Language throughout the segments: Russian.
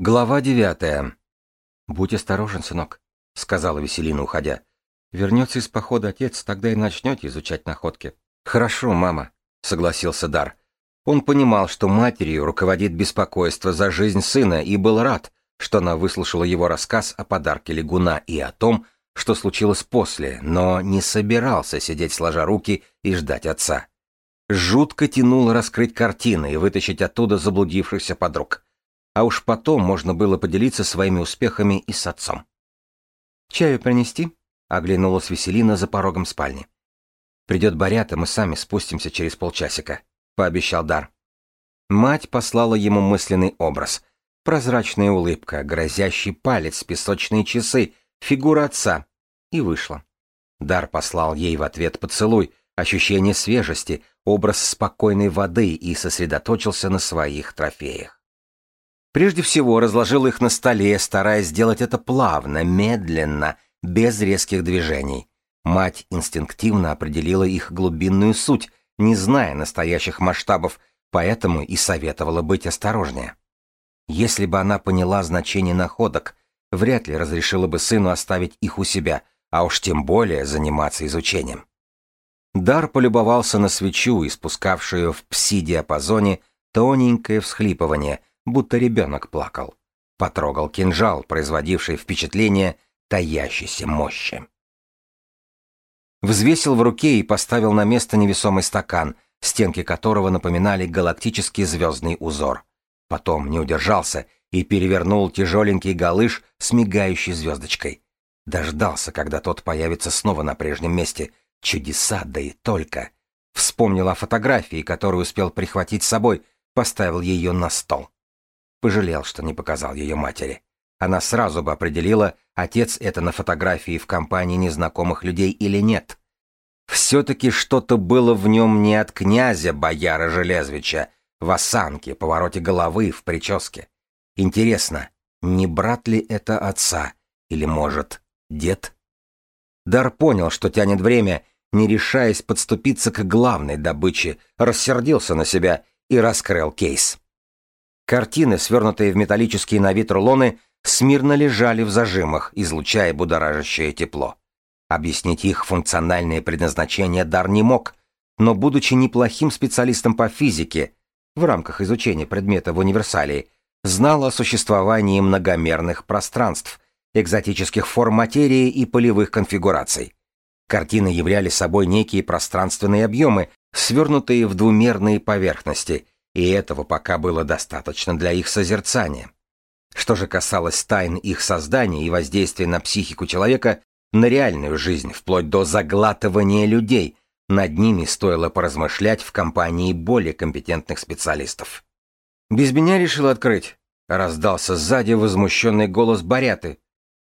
Глава девятая. «Будь осторожен, сынок», — сказала Веселина, уходя. «Вернется из похода отец, тогда и начнете изучать находки». «Хорошо, мама», — согласился Дар. Он понимал, что матерью руководит беспокойство за жизнь сына, и был рад, что она выслушала его рассказ о подарке лягуна и о том, что случилось после, но не собирался сидеть сложа руки и ждать отца. Жутко тянуло раскрыть картины и вытащить оттуда заблудившихся подруг а уж потом можно было поделиться своими успехами и с отцом. «Чаю принести?» — оглянулась Веселина за порогом спальни. «Придет Борята, мы сами спустимся через полчасика», — пообещал Дар. Мать послала ему мысленный образ. Прозрачная улыбка, грозящий палец, песочные часы, фигура отца. И вышла. Дар послал ей в ответ поцелуй, ощущение свежести, образ спокойной воды и сосредоточился на своих трофеях. Прежде всего разложил их на столе, стараясь сделать это плавно, медленно, без резких движений. Мать инстинктивно определила их глубинную суть, не зная настоящих масштабов, поэтому и советовала быть осторожнее. Если бы она поняла значение находок, вряд ли разрешила бы сыну оставить их у себя, а уж тем более заниматься изучением. Дар полюбовался на свечу, испускавшую в пси-диапазоне тоненькое всхлипывание, будто ребенок плакал. Потрогал кинжал, производивший впечатление таящейся мощи. Взвесил в руке и поставил на место невесомый стакан, стенки которого напоминали галактический звездный узор. Потом не удержался и перевернул тяжеленький галыш с мигающей звездочкой. Дождался, когда тот появится снова на прежнем месте. Чудеса, да и только. Вспомнил о фотографии, которую успел прихватить с собой, поставил ее на стол. Пожалел, что не показал ее матери. Она сразу бы определила, отец это на фотографии в компании незнакомых людей или нет. Все-таки что-то было в нем не от князя бояра Железвича, в осанке, повороте головы, в прическе. Интересно, не брат ли это отца, или, может, дед? Дар понял, что тянет время, не решаясь подступиться к главной добыче, рассердился на себя и раскрыл кейс. Картины, свернутые в металлические на вид рулоны, смирно лежали в зажимах, излучая будоражащее тепло. Объяснить их функциональное предназначение Дар не мог, но, будучи неплохим специалистом по физике, в рамках изучения предмета в универсалии, знал о существовании многомерных пространств, экзотических форм материи и полевых конфигураций. Картины являли собой некие пространственные объемы, свернутые в двумерные поверхности – и этого пока было достаточно для их созерцания. Что же касалось тайн их создания и воздействия на психику человека, на реальную жизнь, вплоть до заглатывания людей, над ними стоило поразмышлять в компании более компетентных специалистов. «Без меня решил открыть», — раздался сзади возмущенный голос Баряты.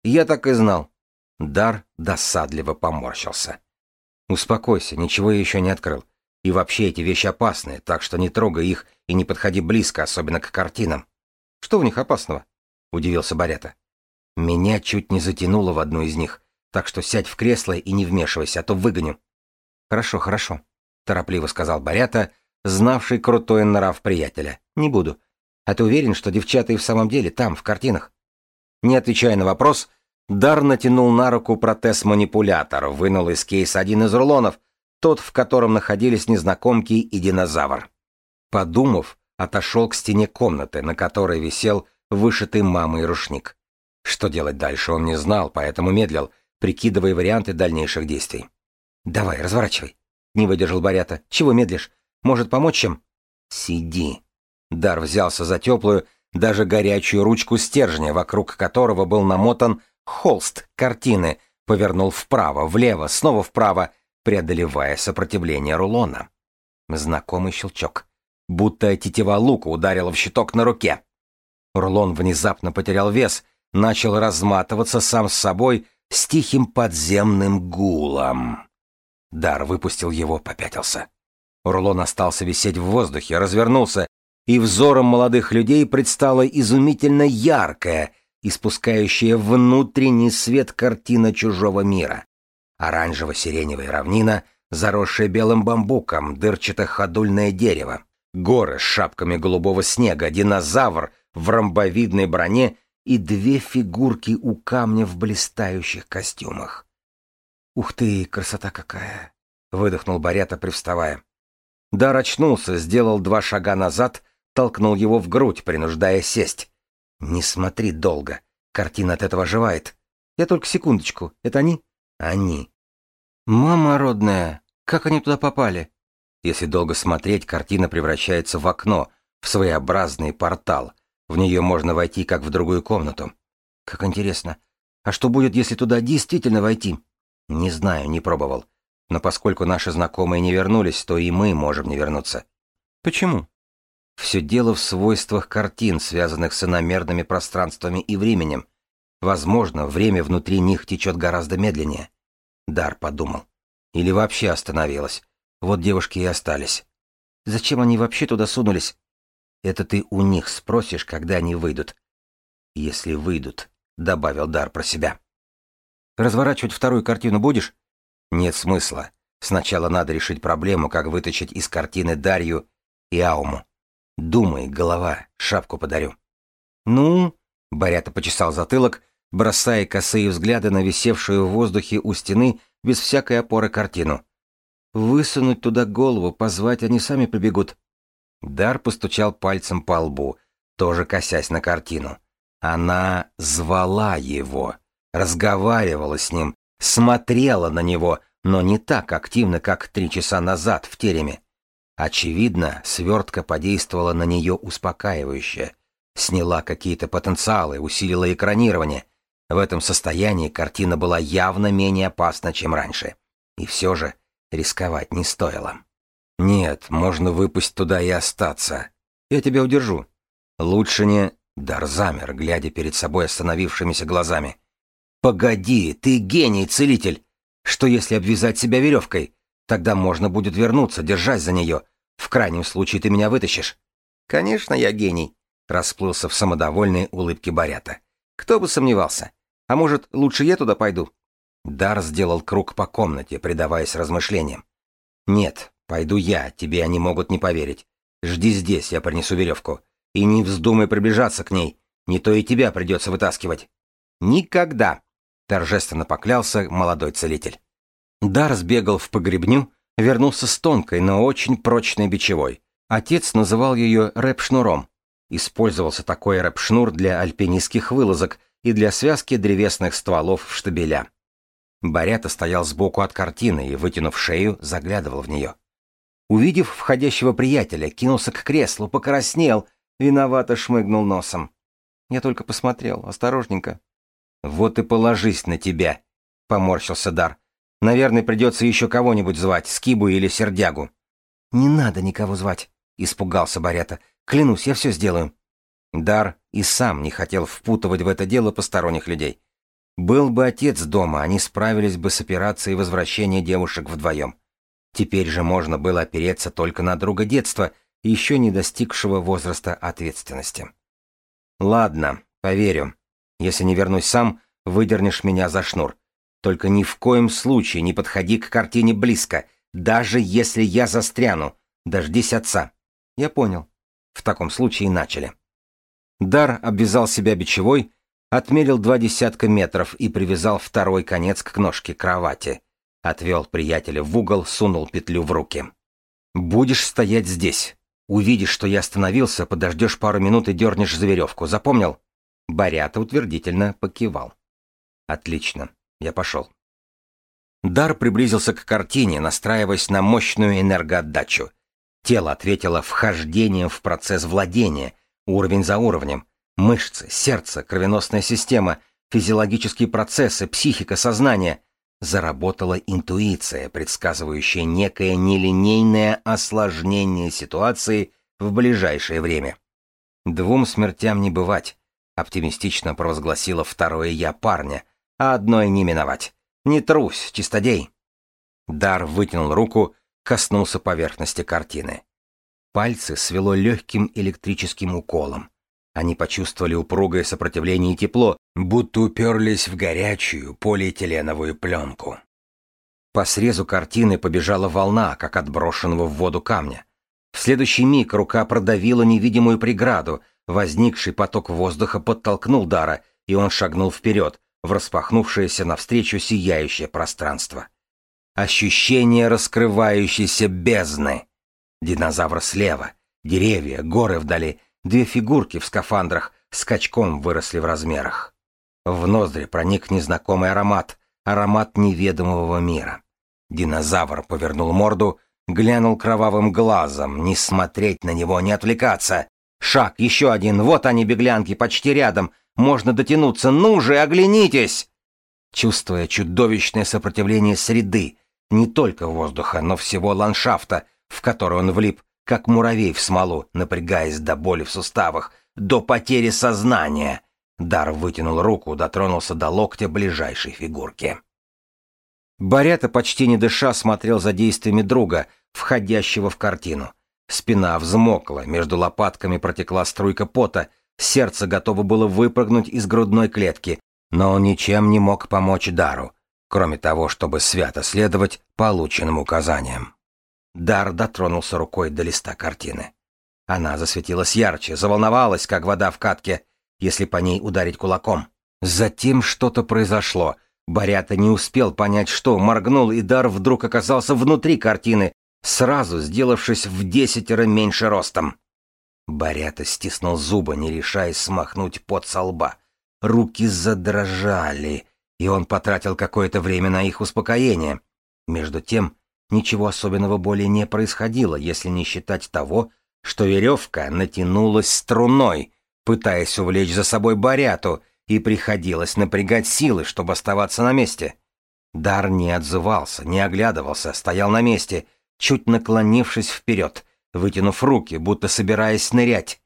«Я так и знал». Дар досадливо поморщился. «Успокойся, ничего я еще не открыл. И вообще эти вещи опасны, так что не трогай их и не подходи близко, особенно к картинам. Что в них опасного? Удивился Барята. Меня чуть не затянуло в одну из них, так что сядь в кресло и не вмешивайся, а то выгоню. Хорошо, хорошо, торопливо сказал Барята, знавший крутой нрав приятеля. Не буду. А ты уверен, что девчата и в самом деле там, в картинах? Не отвечая на вопрос, Дар натянул на руку протез-манипулятор, вынул из кейса один из рулонов, тот, в котором находились незнакомки и динозавр. Подумав, отошел к стене комнаты, на которой висел вышитый мамой рушник. Что делать дальше он не знал, поэтому медлил, прикидывая варианты дальнейших действий. «Давай, разворачивай», — не выдержал Борята. «Чего медлишь? Может, помочь чем?» «Сиди». Дар взялся за теплую, даже горячую ручку стержня, вокруг которого был намотан холст картины, повернул вправо, влево, снова вправо преодолевая сопротивление рулона. Знакомый щелчок. Будто тетива лука ударила в щиток на руке. Рулон внезапно потерял вес, начал разматываться сам с собой с тихим подземным гулом. Дар выпустил его, попятился. Рулон остался висеть в воздухе, развернулся, и взором молодых людей предстала изумительно яркая, испускающая внутренний свет картина чужого мира. Оранжево-сиреневая равнина, заросшая белым бамбуком, дырчато-ходульное дерево. Горы с шапками голубого снега, динозавр, в ромбовидной броне и две фигурки у камня в блистающих костюмах. «Ух ты, красота какая!» — выдохнул Борята, привставая. Дар очнулся, сделал два шага назад, толкнул его в грудь, принуждая сесть. «Не смотри долго. Картина от этого оживает. Я только секундочку. Это они?» «Они». «Мама родная, как они туда попали?» Если долго смотреть, картина превращается в окно, в своеобразный портал. В нее можно войти, как в другую комнату. Как интересно. А что будет, если туда действительно войти? Не знаю, не пробовал. Но поскольку наши знакомые не вернулись, то и мы можем не вернуться. Почему? Все дело в свойствах картин, связанных с иномерными пространствами и временем. Возможно, время внутри них течет гораздо медленнее. Дар подумал. Или вообще остановилось. Вот девушки и остались. Зачем они вообще туда сунулись? Это ты у них спросишь, когда они выйдут. Если выйдут, добавил Дар про себя. Разворачивать вторую картину будешь? Нет смысла. Сначала надо решить проблему, как вытащить из картины Дарью и Ауму. Думай, голова, шапку подарю. Ну, Борята почесал затылок, бросая косые взгляды на висевшую в воздухе у стены без всякой опоры картину. Высунуть туда голову, позвать они сами прибегут. Дар постучал пальцем по лбу, тоже косясь на картину. Она звала его, разговаривала с ним, смотрела на него, но не так активно, как три часа назад в тереме. Очевидно, свертка подействовала на нее успокаивающе. Сняла какие-то потенциалы, усилила экранирование. В этом состоянии картина была явно менее опасна, чем раньше. И все же Рисковать не стоило. Нет, можно выпасть туда и остаться. Я тебя удержу. Лучше не... Дар замер, глядя перед собой остановившимися глазами. «Погоди, ты гений, целитель! Что если обвязать себя веревкой? Тогда можно будет вернуться, держась за нее. В крайнем случае ты меня вытащишь». «Конечно, я гений», — расплылся в самодовольной улыбке Барята. «Кто бы сомневался. А может, лучше я туда пойду? Дар сделал круг по комнате, предаваясь размышлениям. «Нет, пойду я, тебе они могут не поверить. Жди здесь, я принесу веревку. И не вздумай приближаться к ней, не то и тебя придется вытаскивать». «Никогда!» — торжественно поклялся молодой целитель. Дар сбегал в погребню, вернулся с тонкой, но очень прочной бичевой. Отец называл ее рэп-шнуром. Использовался такой рэп-шнур для альпинистских вылазок и для связки древесных стволов в штабеля. Барята стоял сбоку от картины и, вытянув шею, заглядывал в нее. Увидев входящего приятеля, кинулся к креслу, покраснел, виновато шмыгнул носом. Я только посмотрел, осторожненько. «Вот и положись на тебя», — поморщился Дар. «Наверное, придется еще кого-нибудь звать, Скибу или Сердягу». «Не надо никого звать», — испугался Барята. «Клянусь, я все сделаю». Дар и сам не хотел впутывать в это дело посторонних людей. Был бы отец дома, они справились бы с операцией возвращения девушек вдвоем. Теперь же можно было опереться только на друга детства, еще не достигшего возраста ответственности. Ладно, поверю. Если не вернусь сам, выдернешь меня за шнур. Только ни в коем случае не подходи к картине близко, даже если я застряну. Дождись отца. Я понял. В таком случае начали. Дар обвязал себя бичевой, Отмерил два десятка метров и привязал второй конец к ножке кровати. Отвел приятеля в угол, сунул петлю в руки. «Будешь стоять здесь. Увидишь, что я остановился, подождешь пару минут и дернешь за веревку. Запомнил?» Борята утвердительно покивал. «Отлично. Я пошел». Дар приблизился к картине, настраиваясь на мощную энергоотдачу. Тело ответило вхождением в процесс владения, уровень за уровнем, Мышцы, сердце, кровеносная система, физиологические процессы, психика, сознание. Заработала интуиция, предсказывающая некое нелинейное осложнение ситуации в ближайшее время. Двум смертям не бывать, оптимистично провозгласила второе «я» парня, а одной не миновать. Не трусь, чистодей. Дар вытянул руку, коснулся поверхности картины. Пальцы свело легким электрическим уколом. Они почувствовали упругое сопротивление и тепло, будто уперлись в горячую полиэтиленовую пленку. По срезу картины побежала волна, как от брошенного в воду камня. В следующий миг рука продавила невидимую преграду, возникший поток воздуха подтолкнул Дара, и он шагнул вперед, в распахнувшееся навстречу сияющее пространство. Ощущение раскрывающейся бездны. Динозавр слева, деревья, горы вдали, две фигурки в скафандрах скачком выросли в размерах. В ноздри проник незнакомый аромат, аромат неведомого мира. Динозавр повернул морду, глянул кровавым глазом, не смотреть на него, не отвлекаться. Шаг, еще один, вот они, беглянки, почти рядом, можно дотянуться, ну же, оглянитесь! Чувствуя чудовищное сопротивление среды, не только воздуха, но всего ландшафта, в который он влип, как муравей в смолу, напрягаясь до боли в суставах, до потери сознания. Дар вытянул руку, дотронулся до локтя ближайшей фигурки. Барята почти не дыша смотрел за действиями друга, входящего в картину. Спина взмокла, между лопатками протекла струйка пота, сердце готово было выпрыгнуть из грудной клетки, но он ничем не мог помочь Дару, кроме того, чтобы свято следовать полученным указаниям. Дар дотронулся рукой до листа картины. Она засветилась ярче, заволновалась, как вода в катке, если по ней ударить кулаком. Затем что-то произошло — Барята не успел понять, что, моргнул, и дар вдруг оказался внутри картины, сразу сделавшись в десятеро меньше ростом. Барята стиснул зубы, не решаясь смахнуть пот со лба. Руки задрожали, и он потратил какое-то время на их успокоение. Между тем, ничего особенного более не происходило, если не считать того, что веревка натянулась струной, пытаясь увлечь за собой Баряту, и приходилось напрягать силы, чтобы оставаться на месте. Дар не отзывался, не оглядывался, стоял на месте, чуть наклонившись вперед, вытянув руки, будто собираясь нырять.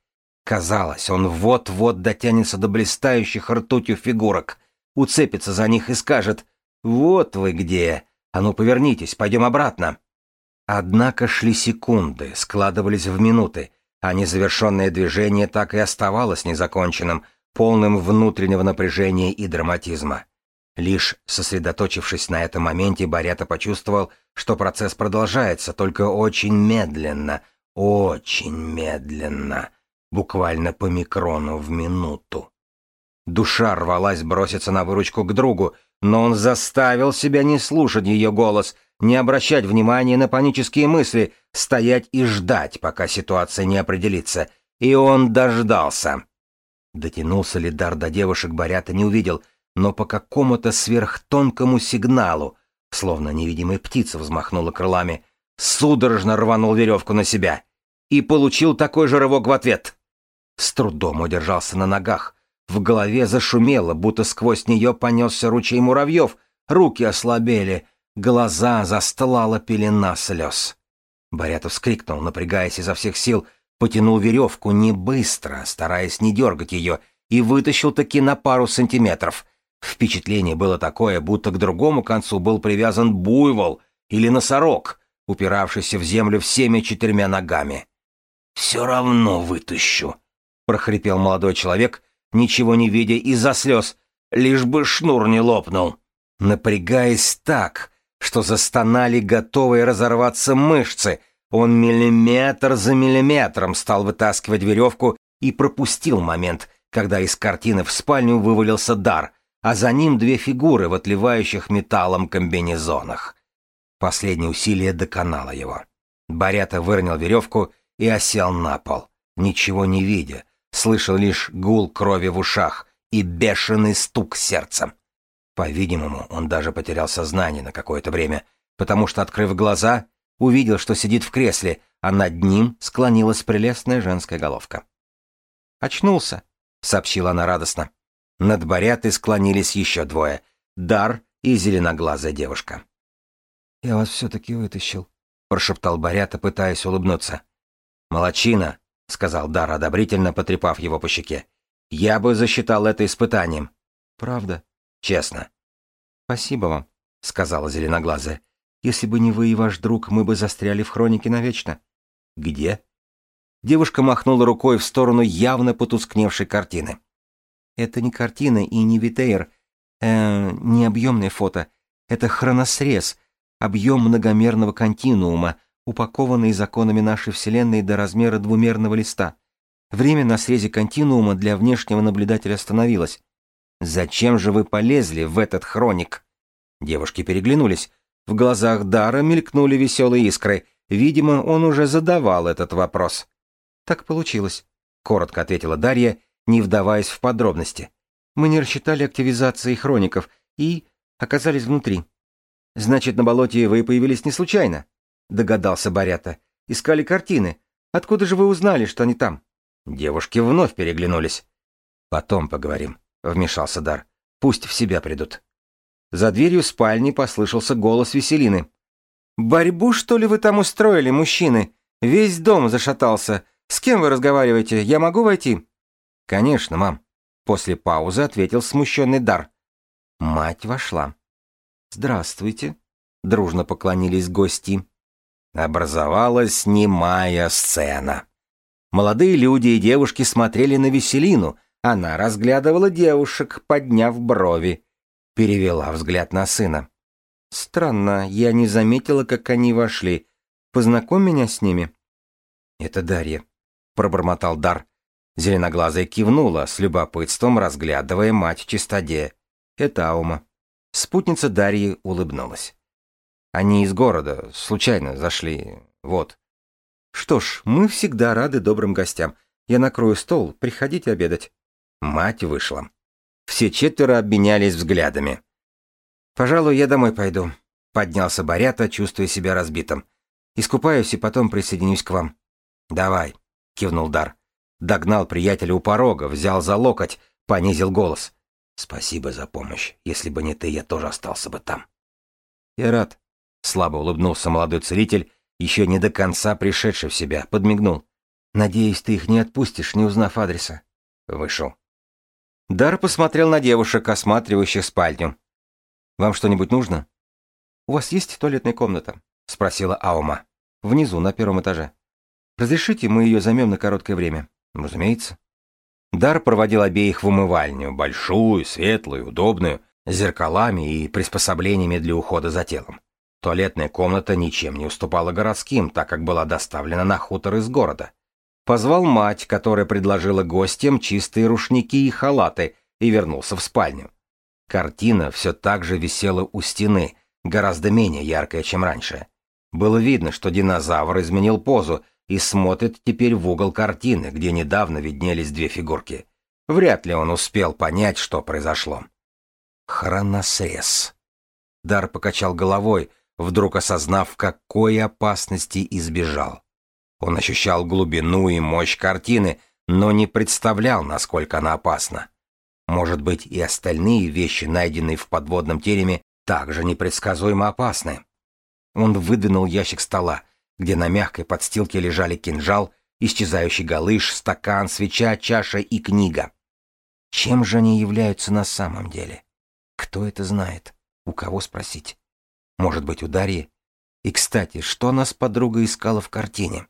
Казалось, он вот-вот дотянется до блистающих ртутью фигурок, уцепится за них и скажет «Вот вы где! А ну повернитесь, пойдем обратно!» Однако шли секунды, складывались в минуты, а незавершенное движение так и оставалось незаконченным, полным внутреннего напряжения и драматизма. Лишь сосредоточившись на этом моменте, Барята почувствовал, что процесс продолжается, только очень медленно, очень медленно, буквально по микрону в минуту. Душа рвалась броситься на выручку к другу, но он заставил себя не слушать ее голос, не обращать внимания на панические мысли, стоять и ждать, пока ситуация не определится. И он дождался. Дотянулся ли дар до девушек, Борята не увидел, но по какому-то сверхтонкому сигналу, словно невидимая птица взмахнула крылами, судорожно рванул веревку на себя и получил такой же рывок в ответ. С трудом удержался на ногах, в голове зашумело, будто сквозь нее понесся ручей муравьев, руки ослабели, глаза застлала пелена слез. Борятов вскрикнул, напрягаясь изо всех сил, потянул веревку не быстро, стараясь не дергать ее, и вытащил таки на пару сантиметров. Впечатление было такое, будто к другому концу был привязан буйвол или носорог, упиравшийся в землю всеми четырьмя ногами. «Все равно вытащу», — прохрипел молодой человек, ничего не видя из-за слез, лишь бы шнур не лопнул, напрягаясь так, что застонали готовые разорваться мышцы — он миллиметр за миллиметром стал вытаскивать веревку и пропустил момент, когда из картины в спальню вывалился дар, а за ним две фигуры в отливающих металлом комбинезонах. Последнее усилие доконало его. Барята выронил веревку и осел на пол, ничего не видя, слышал лишь гул крови в ушах и бешеный стук сердца. По-видимому, он даже потерял сознание на какое-то время, потому что, открыв глаза, увидел, что сидит в кресле, а над ним склонилась прелестная женская головка. «Очнулся», — сообщила она радостно. Над Борятой склонились еще двое — Дар и зеленоглазая девушка. «Я вас все-таки вытащил», — прошептал Борята, пытаясь улыбнуться. «Молодчина», — сказал Дар, одобрительно потрепав его по щеке. «Я бы засчитал это испытанием». «Правда?» «Честно». «Спасибо вам», — сказала зеленоглазая. Если бы не вы и ваш друг, мы бы застряли в хронике навечно. Где? Девушка махнула рукой в сторону явно потускневшей картины. Это не картина и не Витейр, э, не объемное фото. Это хроносрез, объем многомерного континуума, упакованный законами нашей Вселенной до размера двумерного листа. Время на срезе континуума для внешнего наблюдателя остановилось. «Зачем же вы полезли в этот хроник?» Девушки переглянулись. В глазах Дара мелькнули веселые искры. Видимо, он уже задавал этот вопрос. «Так получилось», — коротко ответила Дарья, не вдаваясь в подробности. «Мы не рассчитали активизации хроников и оказались внутри». «Значит, на болоте вы появились не случайно?» — догадался Барята. «Искали картины. Откуда же вы узнали, что они там?» Девушки вновь переглянулись. «Потом поговорим», — вмешался Дар. «Пусть в себя придут». За дверью спальни послышался голос Веселины. «Борьбу, что ли, вы там устроили, мужчины? Весь дом зашатался. С кем вы разговариваете? Я могу войти?» «Конечно, мам», — после паузы ответил смущенный Дар. Мать вошла. «Здравствуйте», — дружно поклонились гости. Образовалась немая сцена. Молодые люди и девушки смотрели на Веселину, она разглядывала девушек, подняв брови. Перевела взгляд на сына. «Странно, я не заметила, как они вошли. Познакомь меня с ними». «Это Дарья», — пробормотал Дар. Зеленоглазая кивнула, с любопытством разглядывая мать чистодея. «Это Аума». Спутница Дарьи улыбнулась. «Они из города, случайно зашли. Вот». «Что ж, мы всегда рады добрым гостям. Я накрою стол, приходите обедать». Мать вышла. Все четверо обменялись взглядами. «Пожалуй, я домой пойду», — поднялся Борята, чувствуя себя разбитым. «Искупаюсь и потом присоединюсь к вам». «Давай», — кивнул Дар. Догнал приятеля у порога, взял за локоть, понизил голос. «Спасибо за помощь. Если бы не ты, я тоже остался бы там». «Я рад», — слабо улыбнулся молодой целитель еще не до конца пришедший в себя, подмигнул. «Надеюсь, ты их не отпустишь, не узнав адреса». Вышел. Дар посмотрел на девушек, осматривающих спальню. «Вам что-нибудь нужно?» «У вас есть туалетная комната?» — спросила Аума. «Внизу, на первом этаже. Разрешите, мы ее займем на короткое время?» «Разумеется». Дар проводил обеих в умывальню, большую, светлую, удобную, с зеркалами и приспособлениями для ухода за телом. Туалетная комната ничем не уступала городским, так как была доставлена на хутор из города. Позвал мать, которая предложила гостям чистые рушники и халаты, и вернулся в спальню. Картина все так же висела у стены, гораздо менее яркая, чем раньше. Было видно, что динозавр изменил позу и смотрит теперь в угол картины, где недавно виднелись две фигурки. Вряд ли он успел понять, что произошло. Хроносрез. Дар покачал головой, вдруг осознав, какой опасности избежал. Он ощущал глубину и мощь картины, но не представлял, насколько она опасна. Может быть, и остальные вещи, найденные в подводном тереме, также непредсказуемо опасны. Он выдвинул ящик стола, где на мягкой подстилке лежали кинжал, исчезающий галыш, стакан, свеча, чаша и книга. Чем же они являются на самом деле? Кто это знает? У кого спросить? Может быть, у Дарьи? И, кстати, что она с подругой искала в картине?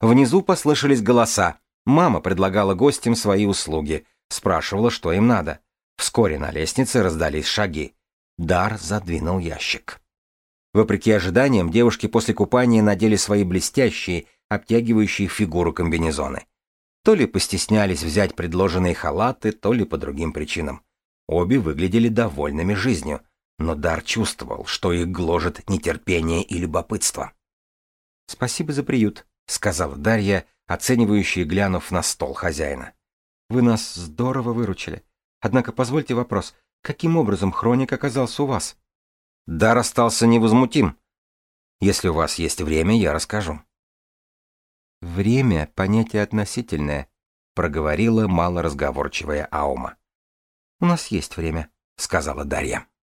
Внизу послышались голоса. Мама предлагала гостям свои услуги, спрашивала, что им надо. Вскоре на лестнице раздались шаги. Дар задвинул ящик. Вопреки ожиданиям, девушки после купания надели свои блестящие, обтягивающие фигуру комбинезоны. То ли постеснялись взять предложенные халаты, то ли по другим причинам. Обе выглядели довольными жизнью — но Дар чувствовал, что их гложет нетерпение и любопытство. «Спасибо за приют», — сказала Дарья, оценивающая, глянув на стол хозяина. «Вы нас здорово выручили. Однако позвольте вопрос, каким образом хроник оказался у вас?» Дар остался невозмутим. «Если у вас есть время, я расскажу». «Время — понятие относительное», — проговорила малоразговорчивая Аума. «У нас есть время», — сказала Дарья.